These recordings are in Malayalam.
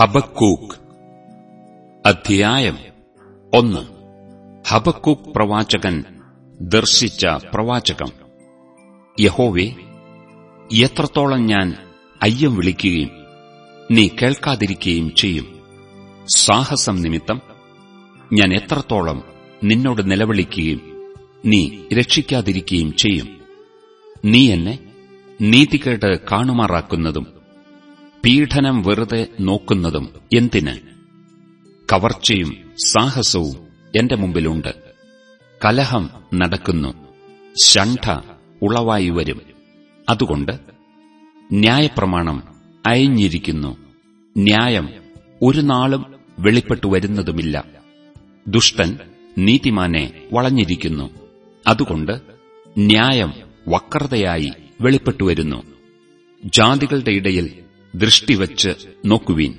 ഹബക്കൂക്ക്. അധ്യായം ഒന്ന്. ഹബക്കൂക്ക് പ്രവാചകൻ ദർശിച്ച പ്രവാചകം. യഹോവേ എത്രത്തോളം ഞാൻ അയ്യം വിളിക്കുകയും നീ കേൾക്കാതിരിക്കുകയും ചെയ്യും. സാഹസം നിമിത്തം ഞാൻ എത്രത്തോളം നിന്നോട് നിലവിളിക്കുകയും നീ രക്ഷിക്കാതിരിക്കുകയും ചെയ്യും. നീ എന്നെ നീതികേട് കാണുമാറാക്കുന്നതും പീഡനം വെറുതെ നോക്കുന്നതും എന്തിന്? കവർച്ചയും സാഹസവും എന്റെ മുമ്പിലുണ്ട്. കലഹം നടക്കുന്നു. ശണ്ഠ ഉളവായി വരും. അതുകൊണ്ട് ന്യായപ്രമാണം അയഞ്ഞിരിക്കുന്നു. ന്യായം ഒരു നാളും വെളിപ്പെട്ടു വരുന്നതുമില്ല. ദുഷ്ടൻ നീതിമാനെ വളഞ്ഞിരിക്കുന്നു. അതുകൊണ്ട് ന്യായം വക്രതയായി വെളിപ്പെട്ടുവരുന്നു ജാതികളുടെ ഇടയിൽ ദൃഷ്ടിവച്ച് നോക്കുവീൻ.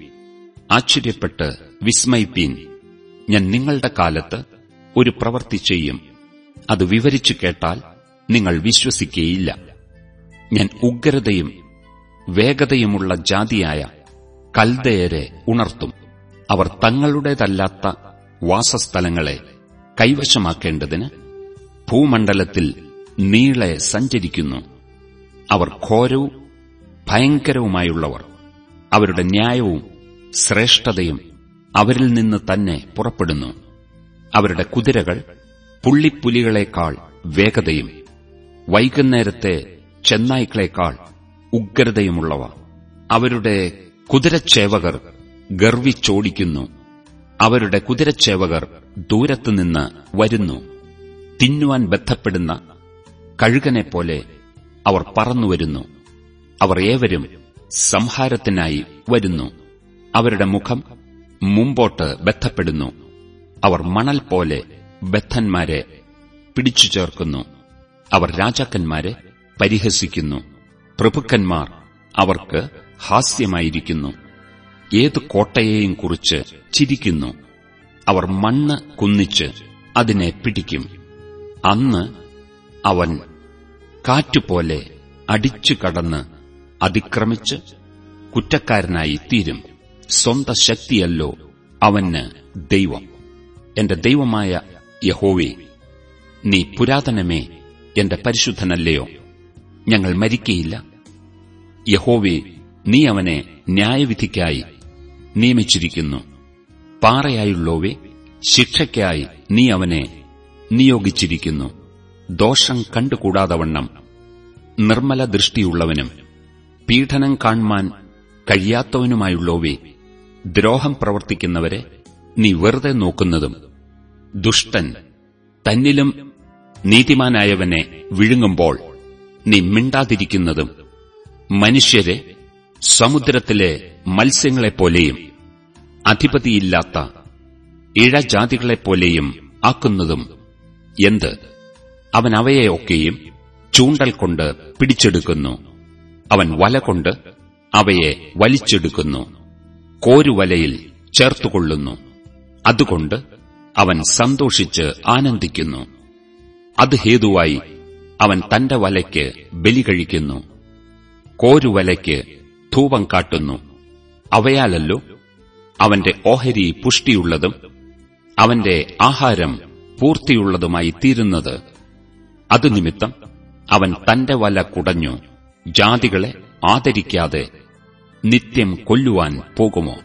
ആശ്ചര്യപ്പെട്ട് വിസ്മയിപ്പീൻ. ഞാൻ നിങ്ങളുടെ കാലത്ത് ഒരു പ്രവൃത്തി ചെയ്യും. അത് വിവരിച്ചു കേട്ടാൽ നിങ്ങൾ വിശ്വസിക്കുകയില്ല ഞാൻ ഉഗ്രതയും വേഗതയുമുള്ള ജാതിയായ കൽദയരെ ഉണർത്തും. അവർ തങ്ങളുടേതല്ലാത്ത വാസസ്ഥലങ്ങളെ കൈവശമാക്കേണ്ടതിന് ഭൂമണ്ഡലത്തിൽ നീളെ സഞ്ചരിക്കുന്നു. അവർ ഘോരവും ഭയങ്കരവുമായുള്ളവർ. അവരുടെ ന്യായവും ശ്രേഷ്ഠതയും അവരിൽ നിന്ന് തന്നെ പുറപ്പെടുന്നു. അവരുടെ കുതിരകൾ പുള്ളിപ്പുലികളെക്കാൾ വേഗതയും വൈകുന്നേരത്തെ ചെന്നായ്ക്കളെക്കാൾ ഉഗ്രതയുമുള്ളവ. അവരുടെ കുതിരച്ചേവകർ ഗർവിച്ചോടിക്കുന്നു. അവരുടെ കുതിരച്ചേവകർ ദൂരത്തുനിന്ന് വരുന്നു. തിന്നുവാൻ ബന്ധപ്പെടുന്ന കഴുകനെപ്പോലെ അവർ പറന്നുവരുന്നു. അവർ ഏവരും സംഹാരത്തിനായി വരുന്നു. അവരുടെ മുഖം മുമ്പോട്ട് ബന്ധപ്പെടുന്നു അവർ മണൽ പോലെ ബദ്ധന്മാരെ പിടിച്ചു ചേർക്കുന്നു. അവർ രാജാക്കന്മാരെ പരിഹസിക്കുന്നു. പ്രഭുക്കന്മാർ അവർക്ക് ഹാസ്യമായിരിക്കുന്നു. ഏത് കോട്ടയെയും കുറിച്ച് ചിരിക്കുന്നു. അവർ മണ്ണ് കുന്നിച്ച് അതിനെ പിടിക്കും. അന്ന് അവൻ കാറ്റുപോലെ അടിച്ചു കടന്ന് അതിക്രമിച്ച് കുറ്റക്കാരനായി തീരും. സ്വന്ത ശക്തിയല്ലോ അവന് ദൈവം. എന്റെ ദൈവമായ യഹോവേ നീ പുരാതനമേ എന്റെ പരിശുദ്ധനല്ലയോ? ഞങ്ങൾ മരിക്കയില്ല. യഹോവേ നീ അവനെ ന്യായവിധിക്കായി നിയമിച്ചിരിക്കുന്നു. പാറയായുള്ളോവേ ശിക്ഷയ്ക്കായി നീ അവനെ നിയോഗിച്ചിരിക്കുന്നു. ദോഷം കണ്ടുകൂടാതവണ്ണം നിർമ്മല ദൃഷ്ടിയുള്ളവനും പീഡനം കാൺമാൻ കഴിയാത്തവനുമായുള്ളോവേ ദ്രോഹം പ്രവർത്തിക്കുന്നവരെ നീ വെറുതെ നോക്കുന്നതും ദുഷ്ടൻ തന്നിലും നീതിമാനായവനെ വിഴുങ്ങുമ്പോൾ നീ മിണ്ടാതിരിക്കുന്നതും മനുഷ്യരെ സമുദ്രത്തിലെ മത്സ്യങ്ങളെപ്പോലെയും അധിപതിയില്ലാത്ത ഇഴജാതികളെപ്പോലെയും ആക്കുന്നതും എന്ത്? അവൻ അവയെയൊക്കെയും ചൂണ്ടൽ കൊണ്ട് പിടിച്ചെടുക്കുന്നു. അവൻ വലകൊണ്ട് അവയെ വലിച്ചെടുക്കുന്നു. കോരുവലയിൽ ചേർത്തുകൊള്ളുന്നു. അതുകൊണ്ട് അവൻ സന്തോഷിച്ച് ആനന്ദിക്കുന്നു. അത് ഹേതുവായി അവൻ തന്റെ വലയ്ക്ക് ബലി കഴിക്കുന്നു. കോരുവലയ്ക്ക് ധൂപം കാട്ടുന്നു. അവയാലല്ലോ അവന്റെ ഓഹരി പുഷ്ടിയുള്ളതും അവന്റെ ആഹാരം പൂർത്തിയുള്ളതുമായി തീരുന്നത് അതുനിമിത്തം അവൻ തന്റെ വല കുടഞ്ഞു ജാതികളെ ആദരിക്കാതെ നിത്യം കൊല്ലുവാൻ പോകുമോ?